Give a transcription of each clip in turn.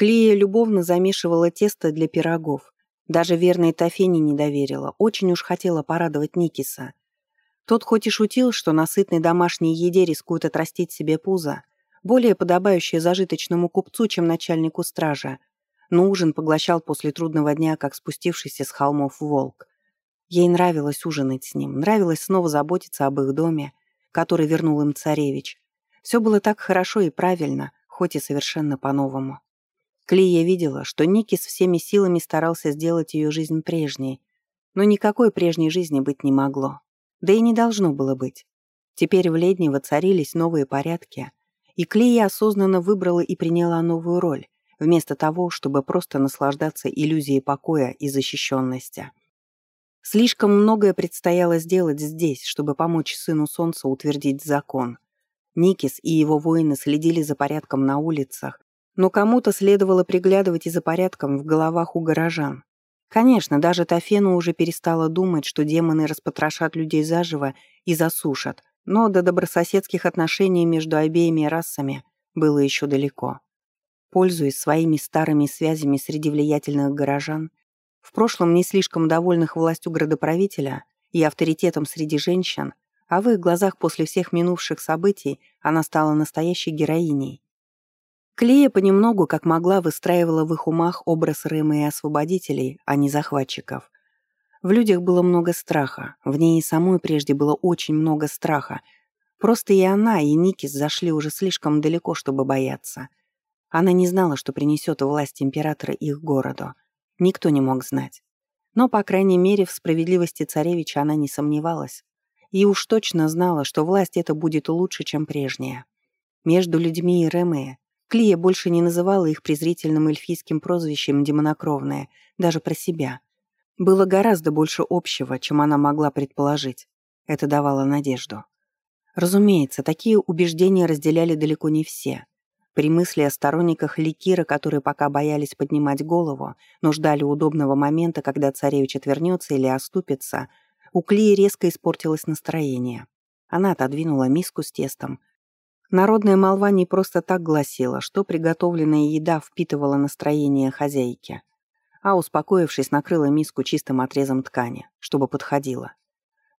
Клия любовно замешивала тесто для пирогов. Даже верной Тафене не доверила, очень уж хотела порадовать Никиса. Тот хоть и шутил, что на сытной домашней еде рискует отрастить себе пузо, более подобающее зажиточному купцу, чем начальнику стража, но ужин поглощал после трудного дня, как спустившийся с холмов волк. Ей нравилось ужинать с ним, нравилось снова заботиться об их доме, который вернул им царевич. Все было так хорошо и правильно, хоть и совершенно по-новому. Клия видела, что Никис всеми силами старался сделать ее жизнь прежней, но никакой прежней жизни быть не могло. Да и не должно было быть. Теперь в Ледне воцарились новые порядки, и Клия осознанно выбрала и приняла новую роль, вместо того, чтобы просто наслаждаться иллюзией покоя и защищенности. Слишком многое предстояло сделать здесь, чтобы помочь сыну солнца утвердить закон. Никис и его воины следили за порядком на улицах, но кому-то следовало приглядывать и за порядком в головах у горожан. Конечно, даже Тафена уже перестала думать, что демоны распотрошат людей заживо и засушат, но до добрососедских отношений между обеими расами было еще далеко. Пользуясь своими старыми связями среди влиятельных горожан, в прошлом не слишком довольных властью градоправителя и авторитетом среди женщин, а в их глазах после всех минувших событий она стала настоящей героиней. Клея понемногу, как могла, выстраивала в их умах образ Рэмы и освободителей, а не захватчиков. В людях было много страха, в ней и самой прежде было очень много страха. Просто и она, и Никис зашли уже слишком далеко, чтобы бояться. Она не знала, что принесет власть императора их городу. Никто не мог знать. Но, по крайней мере, в справедливости царевича она не сомневалась. И уж точно знала, что власть эта будет лучше, чем прежняя. Между людьми и Ремея Клия больше не называла их презрительным эльфийским прозвищем «демонокровная», даже про себя. Было гораздо больше общего, чем она могла предположить. Это давало надежду. Разумеется, такие убеждения разделяли далеко не все. При мысли о сторонниках Ликира, которые пока боялись поднимать голову, но ждали удобного момента, когда царевич отвернется или оступится, у Клии резко испортилось настроение. Она отодвинула миску с тестом. Народная молва не просто так гласила, что приготовленная еда впитывала настроение хозяйки. А, успокоившись, накрыла миску чистым отрезом ткани, чтобы подходила.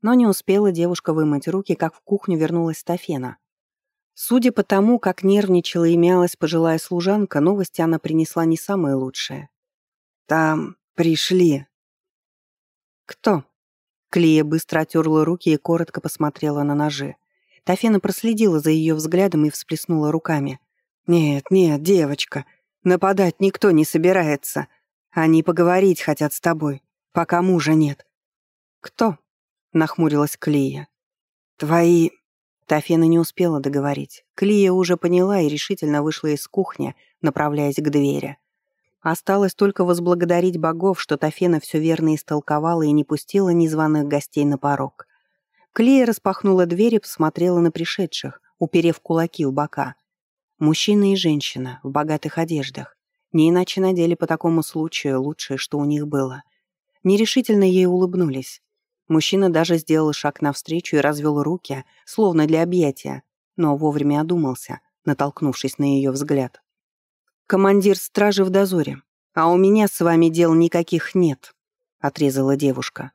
Но не успела девушка вымыть руки, как в кухню вернулась Тафена, Судя по тому, как нервничала и мялась пожилая служанка, новости она принесла не самые лучшие. «Там пришли». «Кто?» Клея быстро отерла руки и коротко посмотрела на ножи. Тафена проследила за ее взглядом и всплеснула руками. «Нет, нет, девочка, нападать никто не собирается. Они поговорить хотят с тобой, пока мужа нет». «Кто?» — нахмурилась Клея. «Твои Тафена не успела договорить. Клия уже поняла и решительно вышла из кухни, направляясь к двери. Осталось только возблагодарить богов, что Тафена все верно истолковала и не пустила незваных гостей на порог. Клия распахнула дверь и посмотрела на пришедших, уперев кулаки в бока. Мужчина и женщина в богатых одеждах. Не иначе надели по такому случаю лучшее, что у них было. Нерешительно ей улыбнулись. Мужчина даже сделал шаг навстречу и развел руки, словно для объятия, но вовремя одумался, натолкнувшись на ее взгляд. «Командир стражи в дозоре, а у меня с вами дел никаких нет», — отрезала девушка.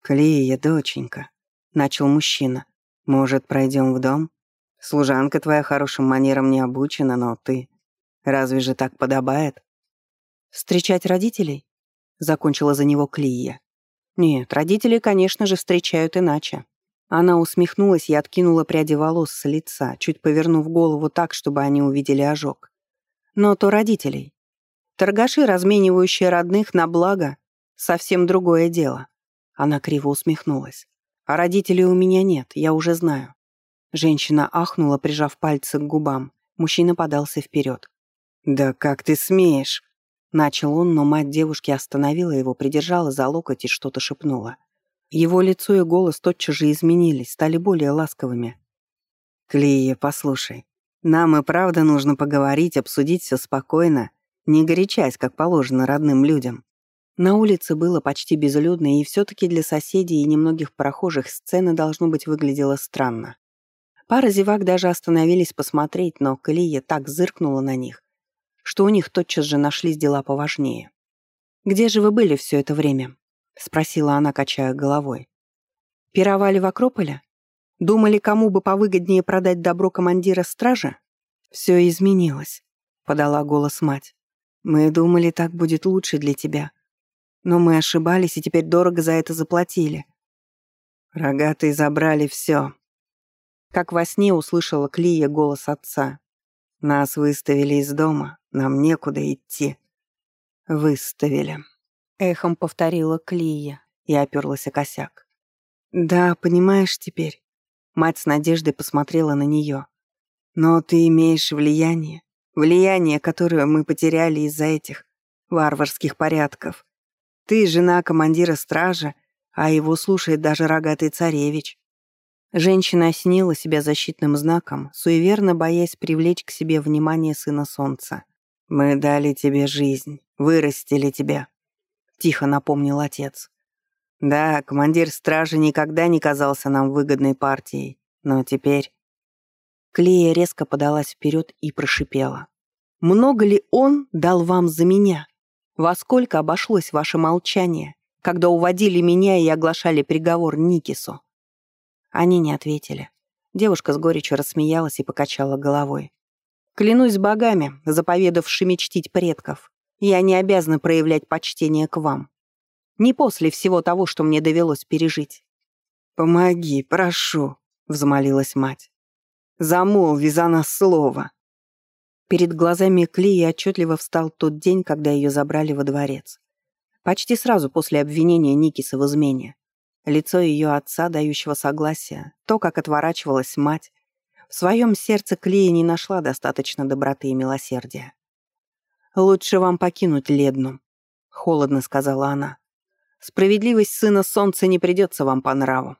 «Клея, доченька», — начал мужчина. «Может, пройдем в дом? Служанка твоя хорошим манерам не обучена, но ты... Разве же так подобает?» «Встречать родителей?» — закончила за него Клия. Нет, родители, конечно же, встречают иначе. Она усмехнулась и откинула пряди волос с лица, чуть повернув голову так, чтобы они увидели ожог. Но то родителей. Торгаши, разменивающие родных на благо, совсем другое дело. Она криво усмехнулась. А родителей у меня нет, я уже знаю. Женщина ахнула, прижав пальцы к губам. Мужчина подался вперед. «Да как ты смеешь?» Начал он, но мать девушки остановила его, придержала за локоть и что-то шепнула. Его лицо и голос тотчас же изменились, стали более ласковыми. «Клея, послушай, нам и правда нужно поговорить, обсудить все спокойно, не горячась, как положено родным людям». На улице было почти безлюдно, и все-таки для соседей и немногих прохожих сцена, должно быть, выглядела странно. Пара зевак даже остановились посмотреть, но Клея так зыркнула на них, что у них тотчас же нашлись дела поважнее. «Где же вы были все это время?» — спросила она, качая головой. «Пировали в Акрополе? Думали, кому бы повыгоднее продать добро командира стража?» «Все изменилось», — подала голос мать. «Мы думали, так будет лучше для тебя. Но мы ошибались и теперь дорого за это заплатили». «Рогатые забрали все». Как во сне услышала Клия голос отца. «Нас выставили из дома, нам некуда идти». «Выставили», — эхом повторила Клия и оперлась о косяк. «Да, понимаешь теперь». Мать с надеждой посмотрела на нее. «Но ты имеешь влияние, влияние, которое мы потеряли из-за этих варварских порядков. Ты жена командира стража, а его слушает даже рогатый царевич». Женщина осенила себя защитным знаком, суеверно боясь привлечь к себе внимание сына солнца. «Мы дали тебе жизнь, вырастили тебя», — тихо напомнил отец. «Да, командир стражи никогда не казался нам выгодной партией, но теперь...» Клея резко подалась вперед и прошипела. «Много ли он дал вам за меня? Во сколько обошлось ваше молчание, когда уводили меня и оглашали приговор Никису?» Они не ответили. Девушка с горечью рассмеялась и покачала головой. Клянусь богами, заповедавшими чтить предков, я не обязана проявлять почтение к вам. Не после всего того, что мне довелось пережить. «Помоги, прошу», — взмолилась мать. «Замолви за нас слово». Перед глазами Клии отчетливо встал тот день, когда ее забрали во дворец. Почти сразу после обвинения Никиса в измене. Лицо ее отца, дающего согласия, то, как отворачивалась мать, в своем сердце Клея не нашла достаточно доброты и милосердия. «Лучше вам покинуть Ледну», — холодно сказала она. «Справедливость сына солнца не придется вам по нраву».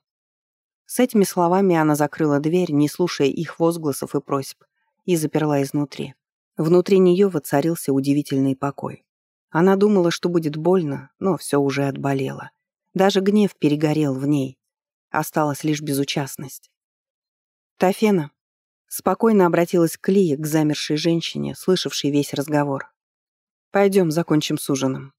С этими словами она закрыла дверь, не слушая их возгласов и просьб, и заперла изнутри. Внутри нее воцарился удивительный покой. Она думала, что будет больно, но все уже отболело. Даже гнев перегорел в ней. Осталась лишь безучастность. «Тафена», Спокойно обратилась к Лии, к замершей женщине, слышавшей весь разговор. «Пойдем, закончим с ужином.